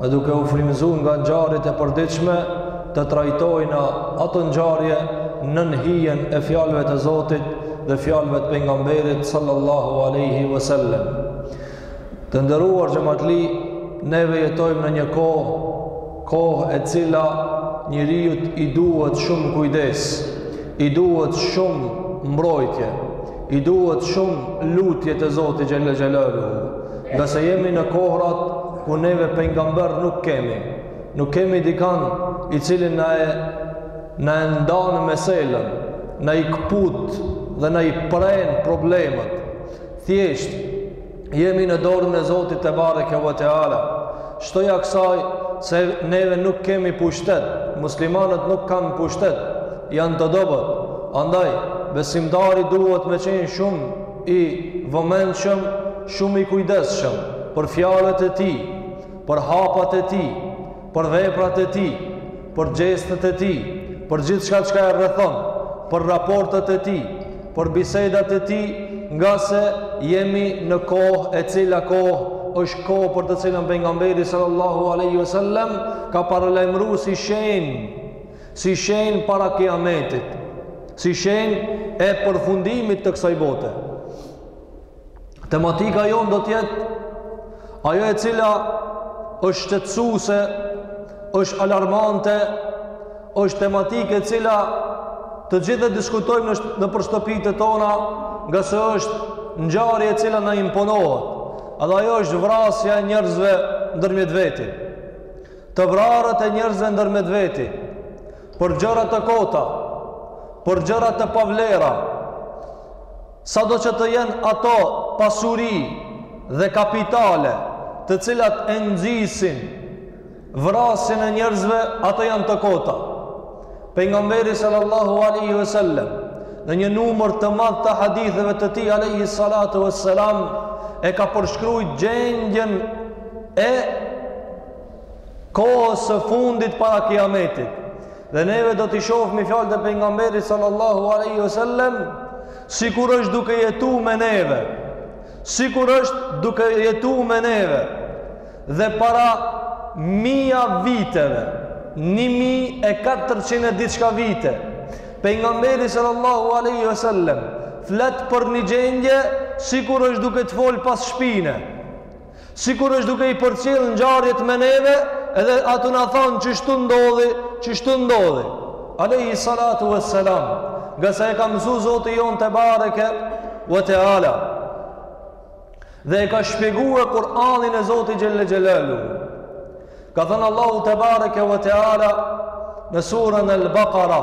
dhe duke u frimzu nga ngjarjet e përditshme të trajtojna ato ngjarje nën hijen e fjalëve të Zotit dhe fjalëve të pejgamberit sallallahu alejhi ve sellem. Të nderuar xhematli, neve jetojmë në një kohë, kohë e cila njeriut i duhet shumë kujdes, i duhet shumë mbrojtje, i duhet shumë lutje të Zotit xhel-le xhelaluhu Ngase jemi në kohërat ku neve pejgamber nuk kemi, nuk kemi dikan i cili na e na e ndan meselën, na i këput dhe na i pren problemet. Thjesht jemi në dorën e Zotit tebareke ve teala. Shtoja kësaj se neve nuk kemi pushtet, muslimanët nuk kanë pushtet, janë të dobët. Andaj besimtari duhet me qenë shumë i vëmendshëm, shumë i kujdesshëm për fjalët e tij, për hapat e tij, për veprat e tij, për gjestet e tij, për gjithçka çka e rrethon, për raportet e tij, për bisedat e tij, ngase jemi në kohë e cila kohë është kohë për të cilën pejgamberi sallallahu alejhi ve sellem ka paralajmëru si shenjë si shenjë para Kiametit, si shenjë e përfundimit të kësaj bote. Tematika jonë do të jetë ajo e cila është shqetësuese, është alarmante, është tematikë e cila të gjithë e diskutojmë në, në për shtëpitë tona ngase është ngjarje e cila na imponohet edhe ajo është vrasja e njerëzve ndërmjet veti të vrarët e njerëzve ndërmjet veti, për gjëra të kota, për gjëra të pavlera, sado që të jenë ato pasuri dhe kapitale të cilat e nxisin vrasjen e njerëzve, ato janë të kota. Pejgamberi sallallahu alejhi ve sellem, në një numër të madh të haditheve të tij alejhi salatu ve selam, e ka përshkru gjendjen e kohës së fundit para kiametit. Dhe neve do t'i shofmi fjalët e pejgamberit sallallahu alejhi ve sellem, sikur është duke jetu me neve, sikur është duke jetu me neve, dhe para mija viteve, një mijë e katërqind e diçka vite, pejgamberi sallallahu alejhi ve sellem, flet për një gjendje, sikur është duke të folë pas shpine, Sikur është duke i përcjellë ngjarjet me neve, edhe ata na thonë qështu ndodhi, qështu ndodhi. Alayhi salatu wassalam, nga sa e ka mësu Zoti jonë tebareke ve teala. Dhe e ka shpjeguar Kur'anin e Zotit xhelle xhelaluhu. Ka thënë Allahu tebareke ve teala në surën Al-Baqara,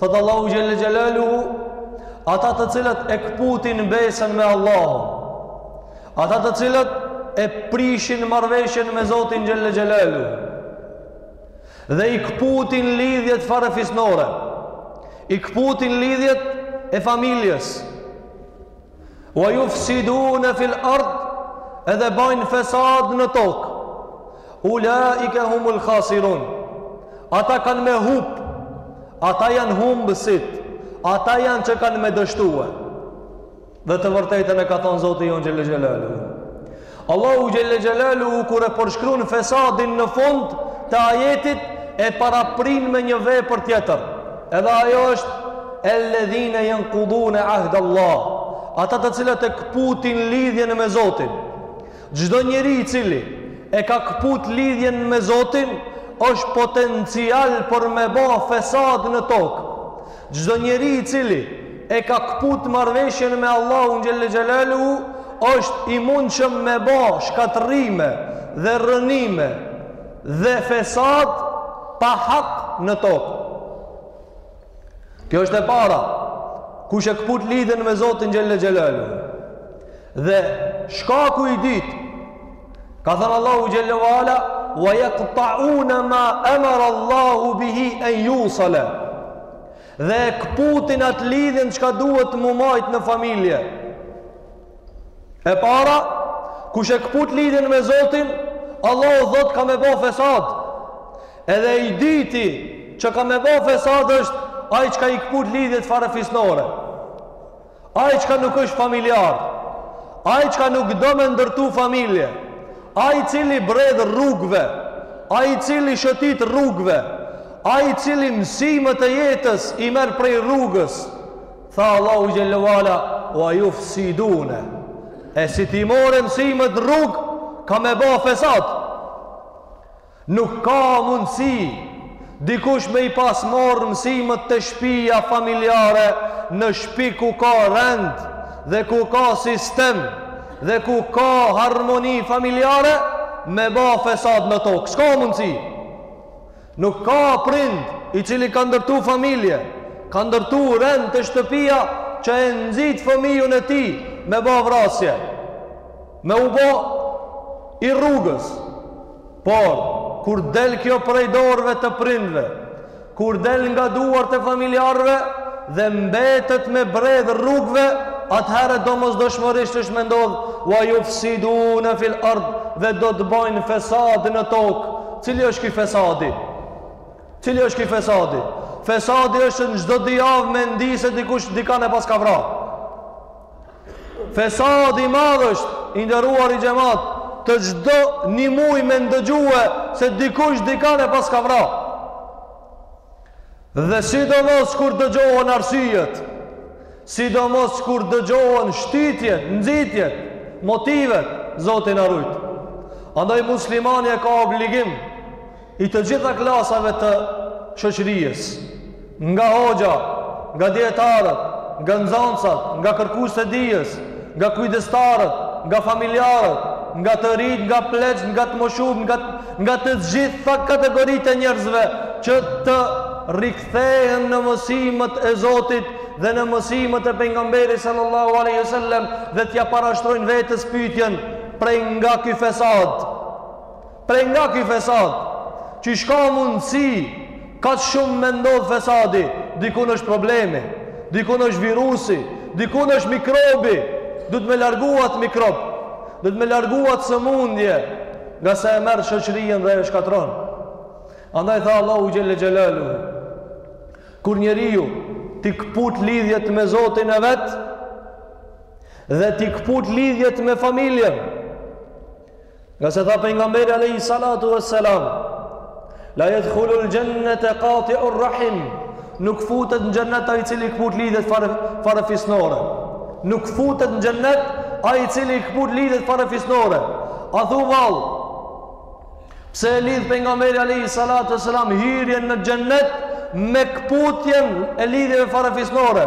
Thotë Allahu xhelle xhelaluhu, ata të cilët e këputin besën me Allahun, ata të cilët e prishin marrëveshjen me Zotin xhelle xhelaluhu, dhe i këputin lidhjet farefisnore, i këputin lidhjet e familjes, Wa yufsidun fil ard edhe bajnë fesad në tokë. Ulaika humul khasirun. Ata kanë me hup. Ata janë humbësit. Ata janë që kanë me dështue. Dhe të vërtetën e ka thonë Zoti jonë xhelle xhelaluhu. Allahu xhelle xhelaluhu kur e përshkruan fesadin në fund të ajetit e paraprinë me një vepër tjetër. Edhe ajo është elledhine jenkudune ahd Allah. Ata të cilët e këputin lidhjen me Zotin. Çdo njeri i cili e ka këput lidhjen me Zotin është potencial për me ba fesad në tokë. Çdo njeri i cili e ka këput marrëveshjen me Allahun xhelle xhelaluhu është i mundshëm me ba shkatërrime dhe rrënime dhe fesad pa hak në tokë. Kjo është e para. Kush e këput lidhjen me Zotin xhelle xhelaluhu Dhe shkaku i dytë, ka thënë Allahu xhelle ve ala, wa yaqta'una ma amara Allahu bihi an yusala. Dhe e kputin atë lidhjen çka duhet m'u majt në familje. E para, kush e kput lidhjen me Zotin, Allahu thotë ka me ba fesad. Edhe i dyti që ka me ba fesad është ai çka i kput lidhjet farefisnore. Ai çka nuk është familjar, ai çka nuk do me ndërtu familje, ai i cili bredh rrugëve, ai i cili shëtit rrugëve, ai i cili mësimet e jetës i merr prej rrugës. Tha Allahu xhelle ve ala wa yufsiduna. E si t'i merr mësimet n'rrugë ka me ba fesad. Nuk ka mundësi dikush me i pas marrë mësimet te shpija familjare në shpi ku ka rend dhe ku ka sistem dhe ku ka harmoni familjare me ba fesad në tokë s'ka mundësi nuk ka prind i cili ka ndërtu familje ka ndërtu rend te shtëpia që e nxit fëmijën e tij me ba vrasje Me u bo i rrugës. Por, kur del kjo prej dorve të prindve, kur del nga duart e familjarve dhe mbetet me bredh rrugve, atëherë domosdoshmërisht është me ndodh, ue jufsidune fil erd dhe do të bojnë fesad në tokë. Cili është ky fesadi? Cili është ky fesadi? Fesadi është në çdo dy javë me ndi se dikush dikan e paska vra. Fesadi i madh është, i nderuari xhemat, çdo një muaj me ndëgjue se dikush dikan e paska vra. Dhe sidomos kur dëgjohen arsyet, sidomos kur dëgjohen shtitjet, nxitjet, motivet, Zoti na rujt. Andaj muslimani e ka obligim i të gjitha klasave të shoqërisë, nga hoxha, nga dijetarët, nga nxënësat, nga kërkuesit e dijes, nga kujdestarët, nga familjarët, nga të ritë, nga pleqtë, nga të moshuarit, nga të gjitha kategoritë e njerëzve që të rikthehen në mësimet e Zotit dhe në mësimet e pejgamberit sallallahu alaihi wasallam dhe t'ia parashtrojnë vetes pyetjen prej nga ky fesad Prej nga ky fesad? Qysh ka mundësi kaq shumë me ndodh fesadi? Dikun është problemi, dikun është virusi, dikun është mikrobi, duhet me largu atë mikrob, duhet me largu atë sëmundje, ngase e merr shoqërinë dhe e shkatërron. Andaj tha Allahu xhelle xhelaluhu, kur njeriu t'i këput lidhjet me Zotin e vet dhe t'i këput lidhjet me familjen, Ngase tha pejgamberi alejhi salatu ue selam, la jed'hulul xhennete katiu rahim, nuk futet në xhennet ai i cili këput lidhjet fare, farefisnore. Nuk futet në xhennet ai i cili këput lidhjet farefisnore. A thu vallë, pse e lidh pejgamberi alejhi salatu ue selam, hyrjen në xhennet me këputjen e lidhjeve farefisnore.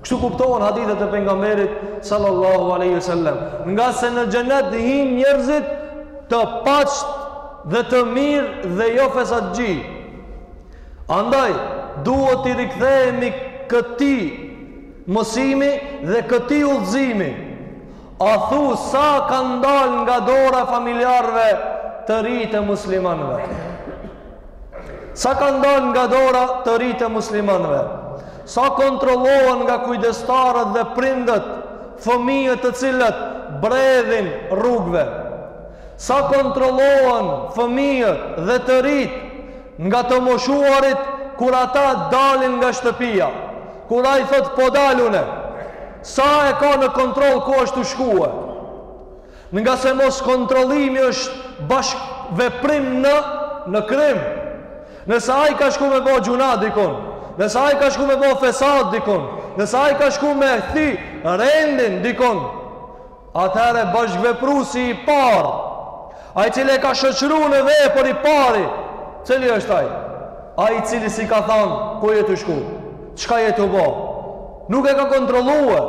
Kështu kuptohen hadithet e pejgamberit sallallahu alaihi wasallam, ngase në xhenet hyn njerëz të pastër dhe të mirë dhe jo fesadxhi. Andaj duhet t'i rikthehemi këtij mësimi dhe këtij udhëzimi. A thu sa kanë dal nga dora e familjarëve të ritë e muslimanëve? Sa kanë dal nga dora të ritë e muslimanëve? Sa kontrollohen nga kujdestarët dhe prindët fëmijët të cilët bredhin rrugëve? Sa kontrollohen fëmijët dhe të rinjtë nga të moshuarit kur ata dalin nga shtëpia? Kur ai thotë po dal unë, sa e ka në kontroll ku është tu shkue? Ngase moskontrollimi është bashkëveprim në në krim. Nëse ai ka shku me bë gjynah dikun, nëse ai ka shku me bë fesad dikun, nëse ai ka shku me thy rendin dikun, atëherë bashkëvepruesi i parë, ai cili e ka shoqëruar në vepër i pari, cili është ai? Ai i cili s'i ka thënë, ku je tu shku? Çka je tu bë? Nuk e ka kontrolluar.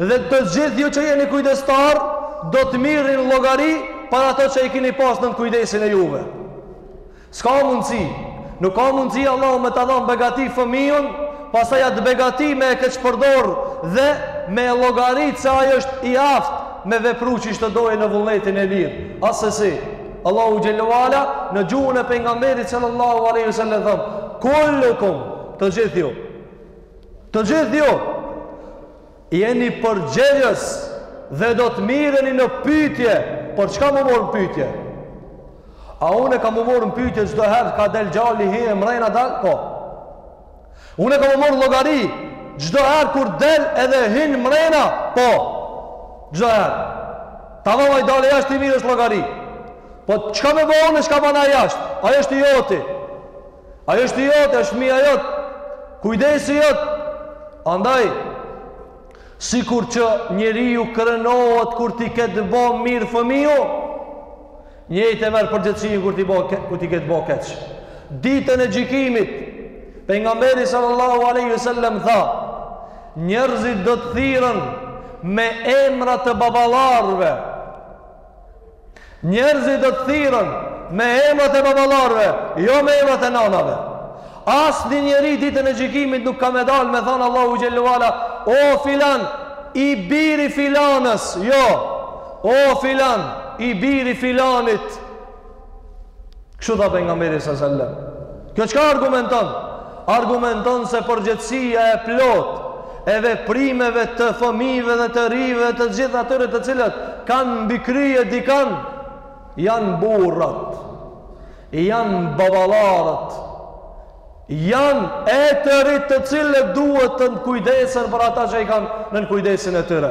Dhe të gjithë ju që jeni kujdestarë, do të mirreni llogari për ato që i keni pas nën kujdesin e juej. S'ka mundësi, nuk ka mundësi Allahu me ta dhënë begati fëmijën, pastaj atë begati me e keqpërdor dhe me e llogarit se ai është i aftë me vepru qysh të dojë në vullnetin e lirë. Asesi, Allahu xhelle ue ala në gjuhën e pejgamberit sallallahu alaihi wasallam themë: "Kullukum, të gjithë ju, Të gjithë ju jeni përgjegjës dhe do të mirreni në pyetje, për çka m'u marrë n'pyetje? A unë kam m'u marrë n'pyetje çdo herë kah del djali hi mrena e dal? Po. Unë kam m'u marrë n'llogari çdo herë kur del edhe hin mrena? Po. Çdo herë. Dhe ai dalë jashtë ti mirresh n'llogari. Po çka me bë unë çka bën ai jashtë? Ai është i joti. Ai është i joti, është fmija jot. Kujdesi jot. Andaj, sikur që njeriu krenohet kur t'i ketë bo mirë fëmiju, njëjtë e merr përgjegjësinë kur t'i, bo, kur t'i ketë bo keq. Ditën e gjykimit, pejgamberi sallallahu aleyhi sallem tha, njerëzit do të thirren me emra të baballarëve, Njerëzit do të thirren me emrat e baballarëve, jo me emrat e nanave. Asnjë njeri ditën e gjykimit nuk ka me dalë me thanë Allahu xhelle ue ala, o filan, i biri i filanes, jo, o filan, i biri i filanit, Kështu tha pejgamberi sa sallam. Kjo çka argumenton? Argumenton se përgjegjësia e plotë e veprimeve të fëmijëve dhe të rive, të gjithë atyre të cilët kanë mbi krye dikan janë burrat. Janë baballarët. Janë etërit të cilët duhet të kujdesen për ata që i kanë nën kujdesin e tyre.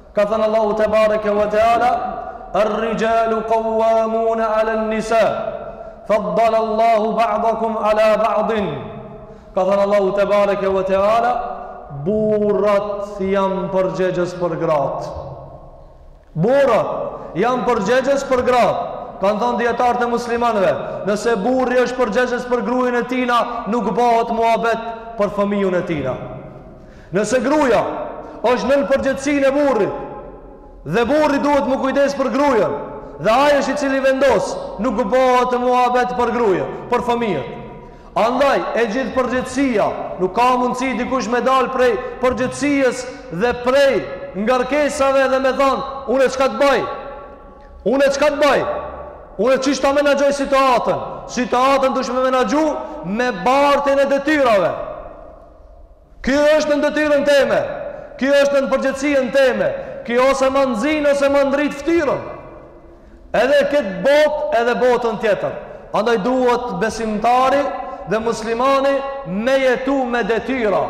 Ka thënë Allahu tebareke ve teala, "Er-rijalu qawwamuna 'ala an-nisa, faddala Allahu ba'dakum 'ala ba'din." Ka thënë Allahu tebareke ve teala, "Burrat janë përgjegjës për gratë." Burrat janë përgjegjës për gratë. Kanë thënë dijetarët e muslimanëve, nëse burri është përgjegjës për gruën e tina, nuk bohet muhabet për fëmijun e tina. Nëse gruja është nën përgjegjësinë e burrit dhe burri duhet me u kujdes për grujën dhe ai është i cili vendos, nuk bëhet muhabet për grujën, për fëmijët. Andaj, e gjithë përgjegjësia, nuk ka mundësi dikush me dalë prej përgjegjësies dhe prej ngarkesave dhe me thanë, une çka të baj? Une çka të baj? Une qysh ta menaxhoj situatën? Situatën dush me e menaxhu me bartjen e detyrave. Kjo është në detyrën teme. Kjo është në përgjegjësinë teme. Kjo ose ma nxin ose ma ndrit ftyrën. Edhe këtë botë, edhe botën tjetër. Andaj duhet besimtari dhe muslimani me jetu me detyra.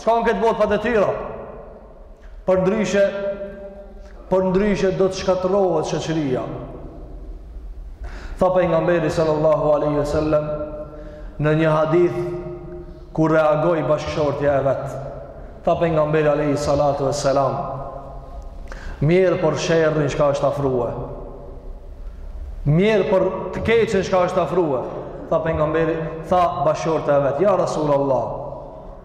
S'ka në këtë botë pa detyra. Përndryshe, përndryshe do të shkatërrohet shoqëria. Tha pejgamberi sallallahu aleyhi ve sallam në një hadith ku reagoi bashkëshortja e vet. Tha pejgamberi aleyhi salatu ve selam mjerë për sherrin çka është afru. Mjerë për të keqen çka është afru. Tha pejgamberi, tha bashkëshortja e vet. Ja Rasul Allah,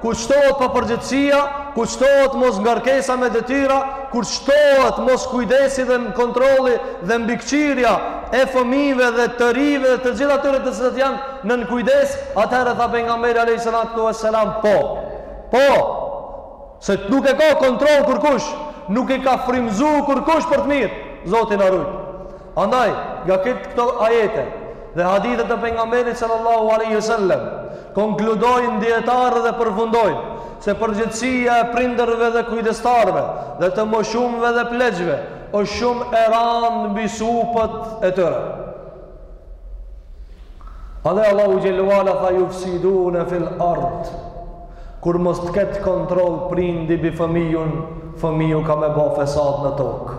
Kur shtohet papërgjegjësia, kur shtohet mosngarkesa me detyra, kur shtohet moskujdesi dhe kontrolli dhe mbikëqyrja e fëmijëve dhe të rinjve dhe të gjithë atyre të cilët janë nën kujdes, atëherë tha pejgamberi alejhi salatu ue selam, po, po, se nuk e ka kontrollu kurkush, nuk e ka frymëzu kurkush për të mirë, Zoti na rujt. Andaj, nga këtë këto ajete dhe hadithet e pejgamberit sallallahu aleyhi ve sellem, konkludojnë dijetarët dhe përfundojnë se përgjegjësia e prindërve dhe kujdestarëve dhe të moshumve dhe pleqve o shumë e randë mbi supët e tyre. Edhe Allahu xhelle ue ala tha jufsidune fil ard, kur mos të ketë kontroll prindi mbi fëmijun, fëmiju ka me ba fesad në tokë.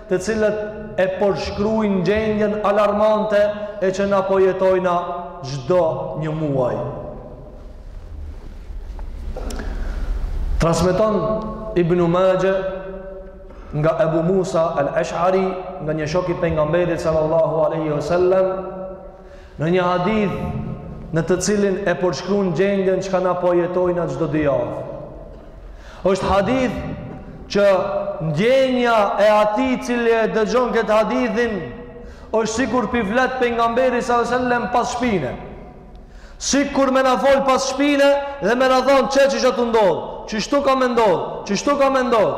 të cilat e përshkrujnë gjendjen alarmante e që na po jetojna çdo një muaj. Transmeton Ibn Majah nga Abu Musa al-Ash'ari, nga një shok i pejgamberit sallallahu alaihi wasallam, Në një hadith në të cilin e përshkruan gjendjen çka na po jetojna çdo dy javë. Është hadith që ndjenja e atij i cili e dëgjon këtë hadithin është sikur pi flet pejgamberi sallallahu alajhi wasallam pas shpine. Sikur me na fol pas shpine dhe me na thon qe, qe ça tu ndodh, qështu ka me ndodh, qështu ka me ndodh.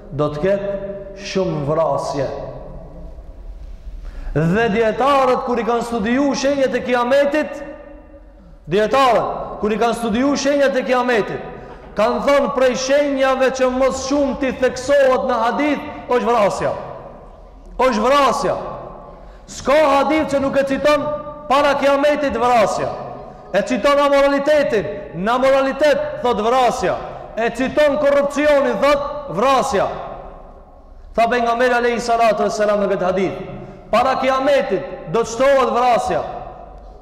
do të ketë shumë vrasje. Dhe dijetarët kur i kanë studiu shenjat e kiametit, dijetarët kur i kanë studiu shenjat e kiametit, kanë thonë prej shenjave që më së shumti theksohet në hadith, është vrasja. është vrasja. S'ka hadith që nuk e citon para kiametit vrasja. E citon amoralitetin, në amoralitet thot vrasja. E citon korrupsionin thot vrasja. Tha pejgamberi alejhi salatu ves selam në këtë hadith. Para kiametit do të shtohet vrasja.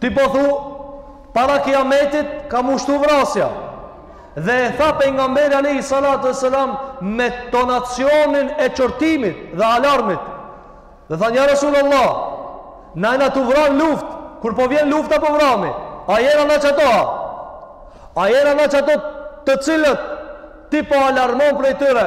Ti po thu, para kiametit ka m'u shtu vrasja. Dhe e tha pejgamberi alejhi salatu ves selam me tonacionin e qortimit dhe alarmit. Dhe thanë ja Resulullah, na jena tu vra n'luftë, kur po vjen lufta po vrami, a jena na qato a? A jena na qato të cilat ti po alarmon prej tyre?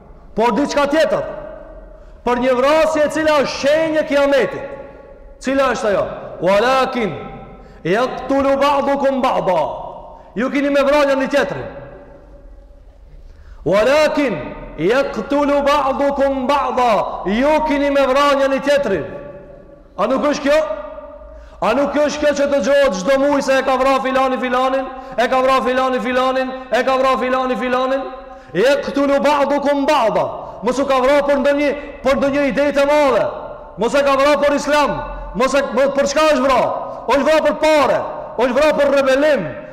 Por diçka tjetër, për një vrasje e cila është shenjë e kiametit. Cila është ajo? Walakin yaqtulu ba'dukum ba'da. Ju kini me vra njani tjetrin. Walakin yaqtulu ba'dukum ba'da. Ju kini me vra njani tjetrin. A nuk është kjo? A nuk është kjo që dëgjohet çdo muaj se e ka vra filani filanin, e ka vra filani filanin, e ka vra filani filanin? Yaqtulu ba'dukum ba'da. Mos e ka vra për ndo për ndonjë ide të madhe. Mos e ka vra për Islam. Mos, për çka është vra? Është vra për pare, është vra për rebelim,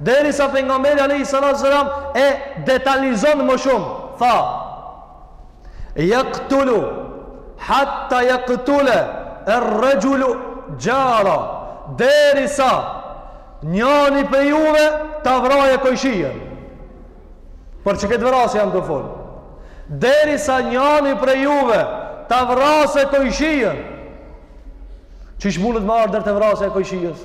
Derisa pejgamberi alejhi salatu ves selam e detalizon më shumë, tha: "Yaqtulu hatta yaqtula ar-rajulu jara", derisa njani prej juve ta vrajë kojshijen. Për qe këtë vrasje jam tu fol. Derisa njani prej juve ta vrasë kojshijen. Qysh mundet me ardh deri te vrasja e kojshijes?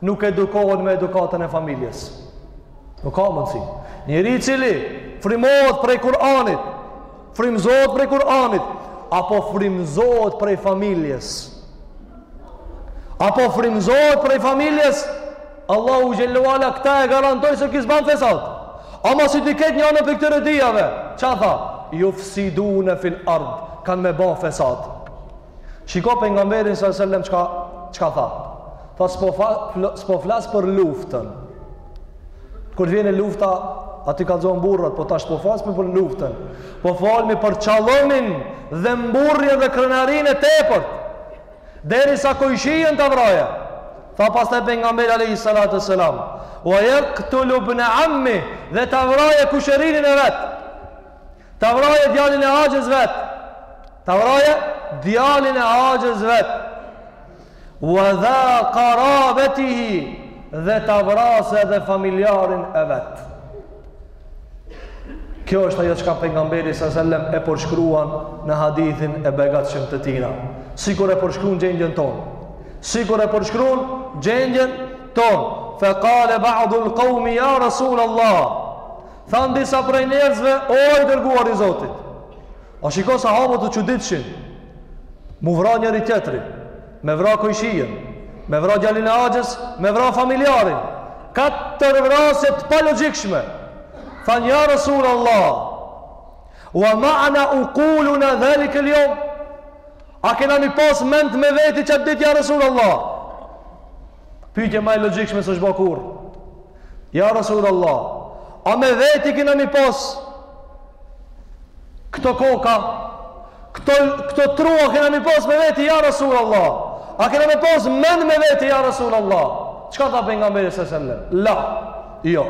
nuk edukohen me edukatën e familjes. Nuk ka mundësi. Njeri i cili frymohet prej Kur'anit, frymëzohet prej Kur'anit, apo frymëzohet prej familjes. Apo frymëzohet prej familjes, Allahu xhel-le ve ala këta e garantoi se ky s'ban fesat. Ama si t'hiqet njana pi këtyre dyjave, ça tha? Jufsidune fil ard, kanë me ba fesat. Shiko pejgamberi sa selam çka, çka tha. Tha s'po, fa, s'po flas për luftën. Kur vjen lufta, aty ka zonë burrat, po tash s'po flasmi për luftën. Po folmi për çallëmin dhe mburrjen dhe krenarinë e tepërt. Derisa kojshien ta vraje. Tha pastaj pejgamberi alejhi salatu wa selam. Wa jaktulu ibne ammihi dhe ta vraje kushërinin e vet. Ta vraje djalin e axhës vet. Ta vraje djalin e axhës vet. Wa dha qarabatihi dhe ta vrasë edhe familjarin e vet. Kjo është ajo çka pejgamberi sa selam e përshkruan në hadithin e begatshëm të tina. Sikur e përshkruan gjendjen tonë. Sikur e përshkruan gjendjen tonë. Fa qala ba'du al-qawmi ya Rasul Allah. Thanë disa prej njerëzve, O i dërguar i Zotit! A shiko sahabët u çuditshin. Mu vra njëri-tjetrin, me vra kojshien, me vra djalin e axhës, me vra familjarin. Katër vrasje të palogjikshme. Thanë ja Resulallah, Wa ma'ana uquluna dhalik al-yawm? A kena mi pas mend me veti qat ditë ja Resulallah? Pyetje ma e logjikshme s'o ba kurrë. Ja Rasulullah, a me veti kena mi pas këto koka? Këto këto tru a kena mi pas me veti ja Rasulullah. A kena mi pas mend me veti ja Rasulullah? Çka tha pejgamberi sa selam? La. Jo.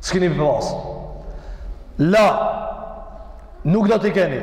S'keni mi pas. La. Nuk do t'i keni.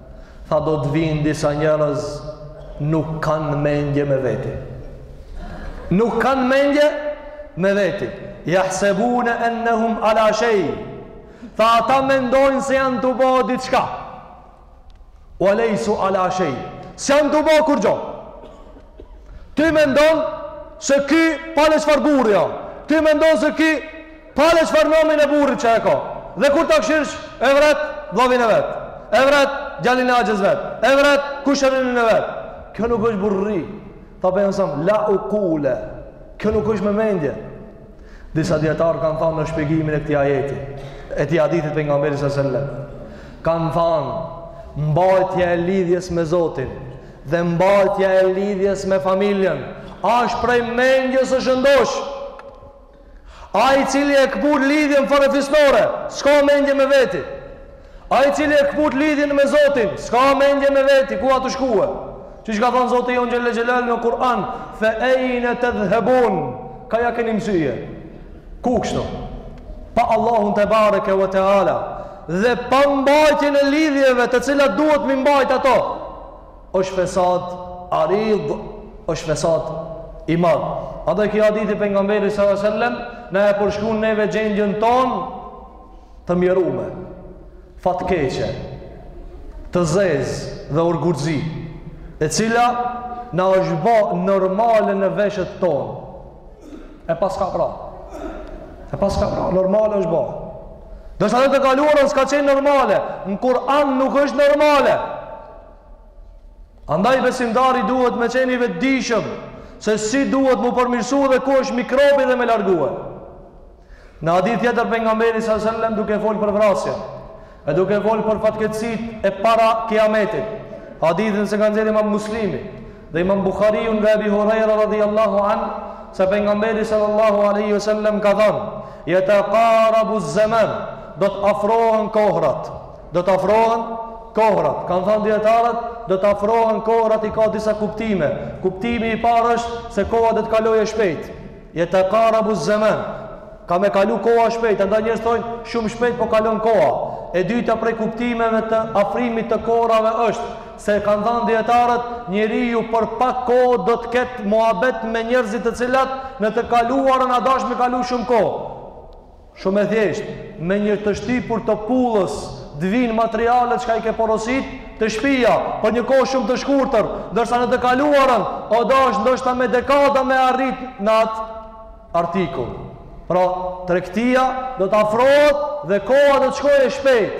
Tha do të vinë disa njerëz nuk kanë mendje me veti. Nuk kanë mendje me veti. Jahsebune ennehum ala shej. Tha ata mendojnë se janë tu bo diçka. Wa lejsu ala shej. S'janë tu bo kurgjo. Ti mendon se ky pale çfarë burri o. Ti mendon se ky Pale çfarë nomin e burrit që e ka. Dhe kur ta këshirsh, e vret vllavin e vet. E vret djalin e axhës vet. E vret kushërinin e vet. Kjo nuk është burrëri. Tha pejgamberi sa selam la uqule. Kjo nuk është me mendje. Disa dijetarë kanë thanë në shpjegimin e këtij ajeti, këtij hadithit pejgamberit sallallahu alajhi wasallam. Kanë thanë mbajtja e lidhjes me Zotin dhe mbajtja e lidhjes me familjen, ash prej mendjes së shëndoshë. Ai i cili e këput lidhjen farefisnore, s'ka mendje me veti. Ai i cili e këput lidhjen me Zotin, s'ka mendje me veti, ku atë shkue. Qe çka thonë Zoti jonë xhel-le xhelal në Kur'an, fe ejne tedhhebun, ka ja keni mësyje. Ku kështu? Pa Allahun tebareke ve teala, dhe pa mbajtjen e lidhjeve të cilat duhet m'i mbajt ato. Është fesad aridh, është fesad i madh. Andaj ky hadith i pejgamberit sallallahu alajhi wasallam na e përshkruan neve gjendjen tonë të mjerume. Fatkeqe, të zezë dhe ugurzi, e cila na është ba normale në veshët tonë. E paska vra. E paska vra, normale është ba. Ndërsa në të kaluarën s'ka qenë normale, në Kur'an nuk është normale. Andaj besimtari duhet me qenë i vetëdijshëm se si duhet m'u përmirësu dhe ku është mikrobi dhe me largue. Në hadith tjetër pejgamberi së sellem duke folë për vrasje e duke folë për fatkeqësitë e para kiametit. Hadithin që e kanë nxjerrë imam Muslimi dhe imam Buhariu nga Ebi Hurejra radijallahu anh se pejgamberi sallallahu alejhi ve sellem ka thanë jetekarabu zeman do të afrohen kohrat Do të afrohen kohërat. Kanë thënë dijetarët, do të afrohen kohërat i ka disa kuptime. Kuptimi i parë është se koha do të kalojë shpejt. Jetekarabu zeman. Ka me kalu koha shpejt. Andaj njerëzit thojnë, shumë shpejt po kalon koha. E dyta prej kuptimeve të afrimit të kohërave është se kanë thënë dijetarët, njeriu për pak kohë do të ketë muhabet me njerëzit të cilat në të kaluarën a dash me kalu shumë kohë. Shumë e thjeshtë, me një të shtypur të pullës të vijnë materialet çka i ke porosit te shpia, për një kohë shumë të shkurtër, ndërsa në të kaluarën o dashtë ndoshta me dekada me arrit në atë artikull. Pra, tregtia do të afrohet dhe koha do të shkojë shpejt.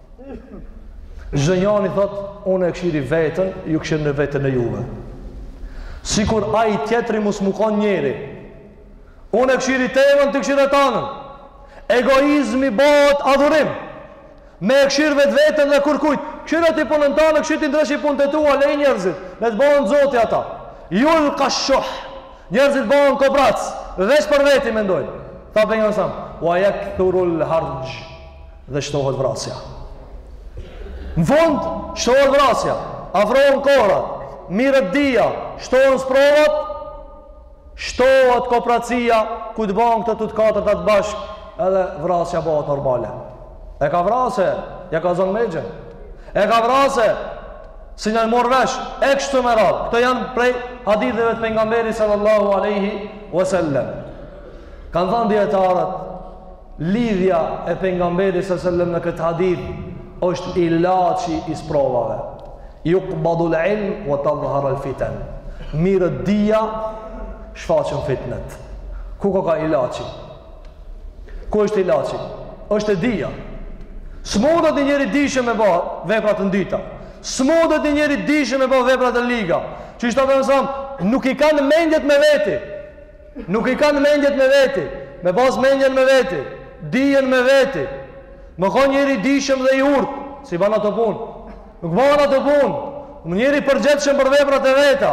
Çdo njani thot, unë e kshiri veten, ju kshirne veten e juve. Sikur ai tjetri mos me konë njeri. Unë e kshiri temen, ti kshire tanen. Egoizmi bëhet adhurim. Me e kshir vetë veten dhe kurkujt. Kshire ti punën tane, kshir ti ndreqi punët e tua, lej njerëzit. Me të bëhen zoti ata. Ve julka shuh. Njerëzit bëhen koprracë. Veç për veti mendojnë. Tha pejgamberi samë. Wa jekthurul harxh. Dhe shtohet vrasja. Në fund, shtohet vrasja. Afrohen kohërat, mirret dija, shtohen sprovat, shtohet kopracia, kur të bëhen këto të katërtat bashkë, edhe vrasja bëhet normale. E ka vrase, ja ka zanë megjen. E ka vrase, s'janë marrë vesh, e kështu me radhë. Këto janë prej haditheve të Pejgamberit sallallahu aleyhi wasallam. Kanë thënë dijetarët, Lidhja e pejgamberit sallallahu alajhi wasallam në këtë hadith është ilaçi i sprovave. Yuqbadu al-ilm wa tadhharu al-fitan. Mirret dija, shfaqen fitnet. Ku koka ilaçi? Ku është ilaçi? Është dija. S'mundet njeri i dijshëm me bë vepra të ndyta. S'mundet njeri i dijshëm me bë vepra të liga. Qishta të tanë se nuk i kanë mendjet me veti. Nuk i kanë mendjet me veti, me pas mendjen me veti, dijen me veti. Me kon njeri i dijshëm dhe i urtë, s'i bën ato punë. Nuk bën ato punë. Njeri i përgjegjshëm për veprat e veta.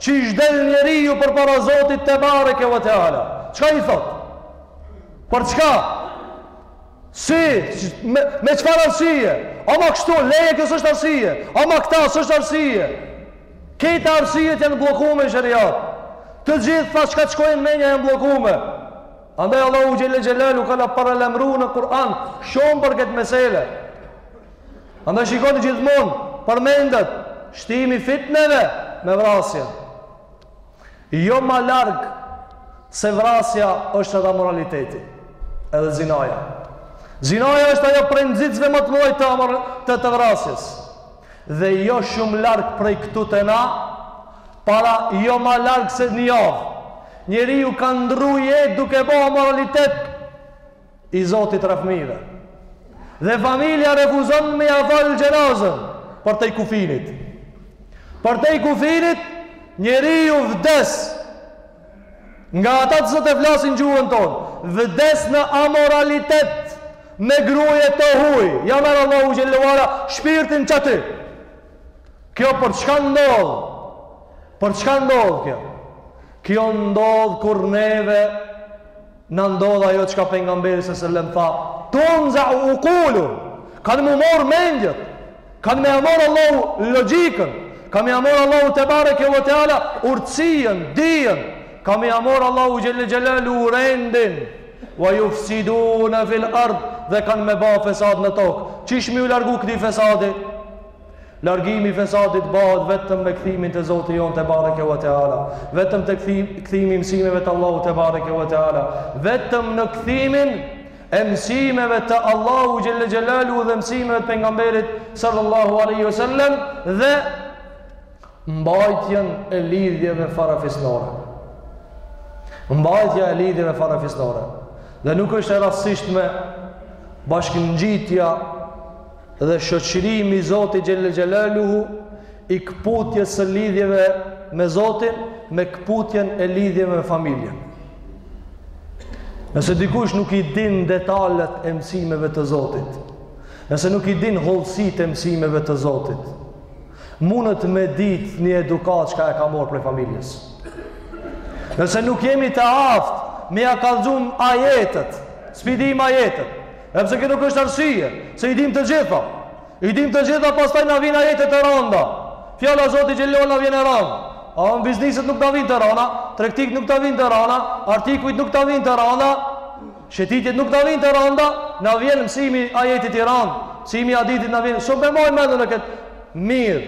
Qysh del njeriu përpara Zotit tebareke ve teala. Çka i thotë? Për çka? Si? Me, me çfarë arsye? Ama kështu, leje kjo s'është arsye. Ama këta s'është arsye. Krejt arsyet janë bllokume me sheriat. Të gjitha çka të shkon menja janë bllokume. Andaj Allahu xhelle xhelalu ka na paralajmëru në Kur'an shumë për këtë mesele. Andaj shikoni gjithmonë përmendet shtimi i fitneve me vrasje. Jo ma larg se vrasja është edhe amoraliteti, edhe zinaja. Zinaja është ajo prej nxitësve më të mëdhaj të amor të të vrasjes. Dhe jo shumë larg prej këtu te na, para jo ma larg se një javë. Njeriu ka ndrru jetë duke bërë amoralitet i Zotit Rahmive. Dhe familja refuzon me ja falë xhenazën përtej kufinit. Përtej kufinit, njeriu vdes nga ata të cilët e flasin gjuhën tonë, vdes në amoralitet me gruje të huj. Ja merr Allahu xhelle ve ala shpirtin qaty. Kjo për çka ndodh? Për çka ndodh kjo? Kjo ndodh kur neve Na ndodh ajo çka Pejgamberi sa selam tha, Tunza'u uqulu, kanë me u marr mendt, ka me ja marr Allahu logjikën, ka me ja marr Allahu tebareke ve teala urtësinë, dijen, ka me ja marr Allahu xhelle xhelalu rendin. Wa yufsiduna fil ard dhe kanë me bë fesad në tokë. Qysh me u largu këtij fesadi? Largimi i fesadit bëhet vetëm me kthimin te Zoti jonë tebareke ve teala, vetëm tek kthimi i mësimeve të Allahut tebareke ve teala, vetëm në kthimin e mësimeve të Allahut xhelle xhelaluhu dhe mësimeve të pejgamberit sallallahu alaihi wasallam dhe mbajtjen e lidhjeve farafisnore. Mbajtja e lidhjeve farafisnore. Dhe nuk është e rastësishme bashkëngjitja dhe shoqërimi i Zotit xhelle xhelaluhu i këputjes së lidhjeve me Zotin me këputjen e lidhjeve me familjen. Nëse dikush nuk i din detalet e mësimeve të Zotit, nëse nuk i din hollësitë e mësimeve të Zotit, mundet me ditë një edukatë çka e ka marrë prej familjes. Nëse nuk jemi të aftë me ia kallzu ajetet, s'pi dim ajetet, Edhe pse kjo nuk është arsye, se i dim të gjitha. I dim të gjitha, pastaj na vijnë ajete të rënda. Fjala e Zotit xhelalu na vjen e rëndë. A bizneset nuk na vijnë të rënda, tregtitë nuk na vijnë të rënda, artikujt nuk na vijnë të rënda, shëtitjet nuk na vijnë të rënda, na vjen mësimi i ajetit i rëndë, mësimi i hadithit na vjen. S'po e mësojmë, mendo në këtë mirë.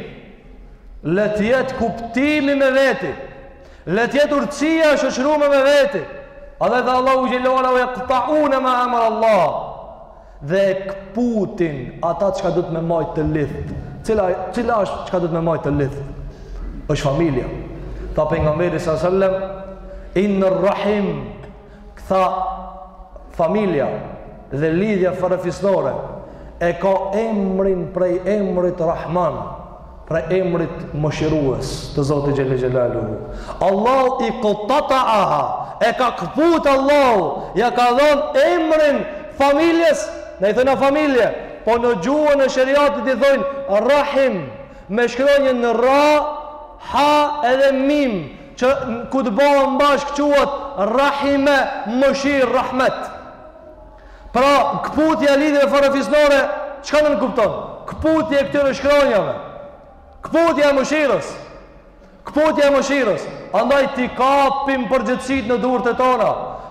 Le të jetë kuptimi me veti. Le të jetë urtësia e shoqëruar me veti. Edhe tha Allahu xhelle ve ala wa yaqta'una ma amara Allah. Dhe e kputin atë çka duhet me majtë të lidh. Cila cila është çka duhet me majtë të lidh? Është familja. Tha pejgamberi sallallahu alajhi wasallam inna rahim Tha familja dhe lidhja farefisnore e ka emrin prej emrit Rahman, prej emrit mëshirues të Zotit xhelle xhelaluhu. Allahu iktata'aha, e ka këput Allahu, ia ka dhanë emrin familjes, na i thona familje, po në gjuhën e sheriatit i thojnë Rahim, me shkronjën ra, ha edhe mim, Që kur të bëhen bashkë quhet Rahime, mëshirë, rahmet. Pra, këputja e lidhjeve farafisnore, çka nënkupton? Këputja e këtyre shkronjave. Këputja e mëshirës. Këputja e mëshirës. Andaj, t'i kapim përgjegjësitë në duart e tona.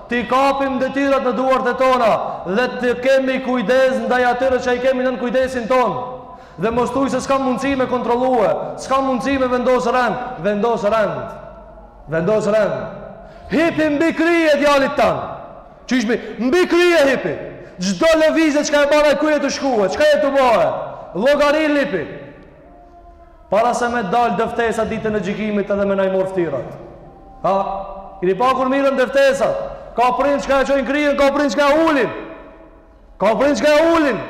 T'i kapim detyrat në duart e tona. Dhe të kemi kujdes ndaj atyre që i kemi nën kujdesin tonë. Dhe mos thuj se s'kam mundësi me kontrollue, s'kam mundësi me vendos rend, vendos rend. Vendos rend. Hipi mbi krije djalit tan. Çish mbi, mbi krije hipi. Çdo lëvizje çka e bën ai, ku je tu shkue, çka je tu ba. Llogari lipi. Para se me dal dëftesa ditën e gjikimit edhe me na i marrë ftyrat. Ha? Kini pa kur merren dëftesat. Ka prind çka e çojnë kryen, ka prind çka e ulin. Ka prind çka e ulin.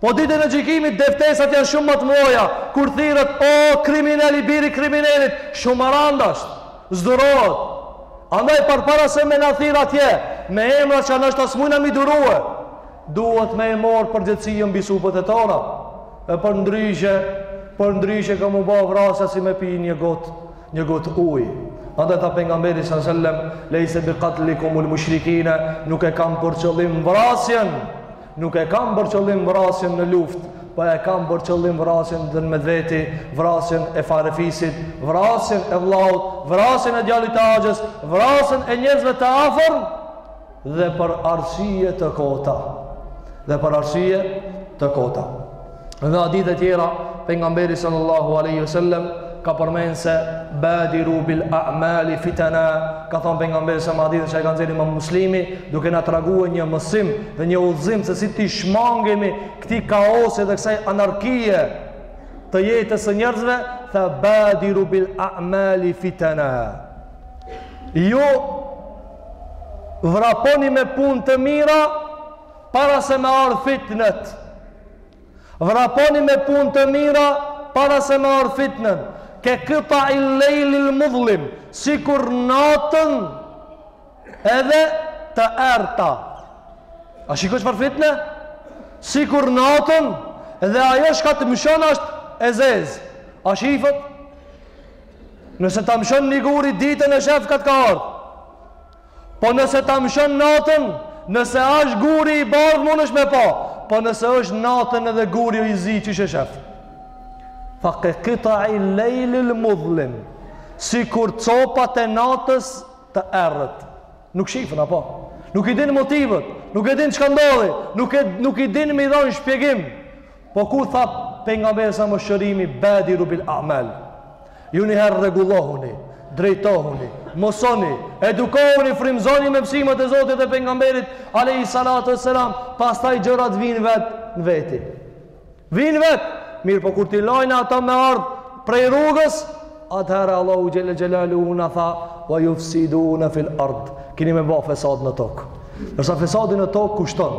Po ditën e gjykimit deftesat janë shumë ma të mdhaja kur thirret o kriminel i biri i kriminelit shumë ma randë asht s'durohet andaj parpara se me na thirr atje me emra që ndoshta s'mujna m'i durue duhet me e marr përgjegjësinë mbi supet e tona e përndryshe përndryshe ka m'u ba vrasja si me pi një gotë një gotë ujë andaj tha pejgamberi sallallahu alajhi wasallam lejse bi qatlikumul mushrikina nuk e kam për qëllim vrasjen Nuk e kam për qëllim vrasjen në luftë, po e kam për qëllim vrasjen ndërmjet veti, vrasjen e farefisit, vrasjen e vllaut, vrasjen e djalit të axhës, vrasjen e njerëzve të afërm dhe për arsye të kota. Dhe për arsye të kota. Dhe hadithe të tjera, pejgamberi sallallahu alaihi wasallam ka përmend se badiru bil a'mali fitana, ka thënë pejgamberi sallam hadithi që e ka nxjerr Imam Muslimi, duke na treguar një mësim dhe një udhëzim se si t'i shmangemi këtij kaosi dhe kësaj anarkie të jetës së njerëzve, tha badiru bil a'mali fitana. Ju vraponi me punë të mira para se me ardhë fitnet. Vraponi me punë të mira, para se me ardhë fitnen. Ke kita il lejlil mudhlim, sikur natën edhe të errëta. A shiko çfarë fitne? Sikur natën edhe ajo çka ta mshon është e zezë. A shifet? Nëse ta mshon një guri ditën e shef kah të ka ardhë. Po nëse ta mshon natën, nëse është guri i bardh mundesh me pa. Po nëse është natën edhe guri i zi qysh e shef. Fa ke kita il lejlil mudhlim Sikur copat e natës të errët Nuk shifen apo Nuk i din motivet Nuk e din çka ndodhi Nuk, e, nuk i din me i dhanë shpjegim Po ku tha pejgamberi sallam është shërimi badiru bil a'mal. Ju një herë rregullohuni, drejtohuni, mësoni, edukohuni, frymëzoni me mësimet e Zotit dhe pejgamberit alayhi salatu wassalam, pastaj gjërat vijnë vet në veti. Vijnë vet. Mirëpo kur t'i lajna ato me ardh prej rrugës, atëherë Allahu xhelle xhelaluhu na tha wa yufsiduna fil ard. Keni me ba fesad në tokë. Ndërsa fesadi në tokë kushton.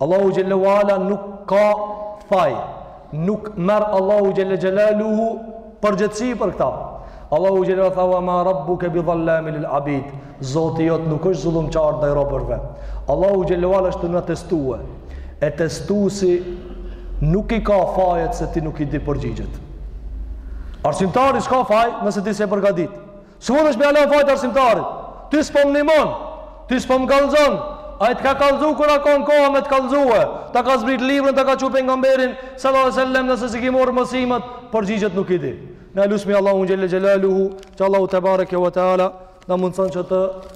Allahu xhelle ve ala nuk ka faj, nuk merr Allahu xhelle xhelaluhu përgjegjësi për këta. Allahu xhelle ve ala tha ve ma rabbuke bidhallamin lil abid, zoti jot nuk është zullumqar ndaj robërve. Allahu xhelle ve ala është tu na testue, e testuesi nuk i ka fajet se ti nuk i di përgjigjet. Arsimtari s'ka faj nëse ti s'je përgadit. S'mundesh me ja lan fajt arsimtarit. Ty s'po më nimon, ty s'po më kallëzon. Ai të ka kallëzu kur a kanë koha me të kallëzue. Ta ka zbrit librën, ta ka çu pejgamberin, salallahu alejhi ve selem nëse s'i ki marrë mësimet, përgjigjet nuk i di. Ne e lusmi Allahun xhele xhelaluhu, që Allahu tebareke ve teala, na mundëson që të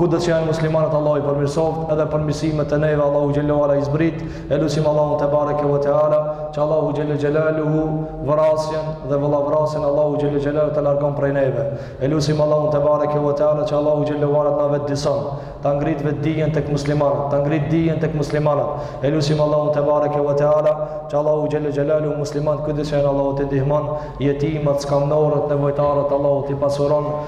Kudo që janë muslimanët Allahu i përmirësoft edhe përmirësimet te neve Allahu xhelaluhu i zbret e lusim Allahun tebareke ve teala që Allahu xhele xhelaluhu vrasjen dhe vëllavrasjen Allahu xhele xhelaluhu ta largon prej neve e lusim Allahun tebareke ve teala që Allahu xhelaluhu të na vetëdijëson ta ngrit vetëdijen tek muslimanët ta ngrit dijen tek muslimanët e lusim Allahun tebareke ve teala që Allahu xhele xhelaluhu muslimanët kudo që janë Allahu t'i ndihmon jetimat, skamnorët, nevojtarët Allahu t'i pasuron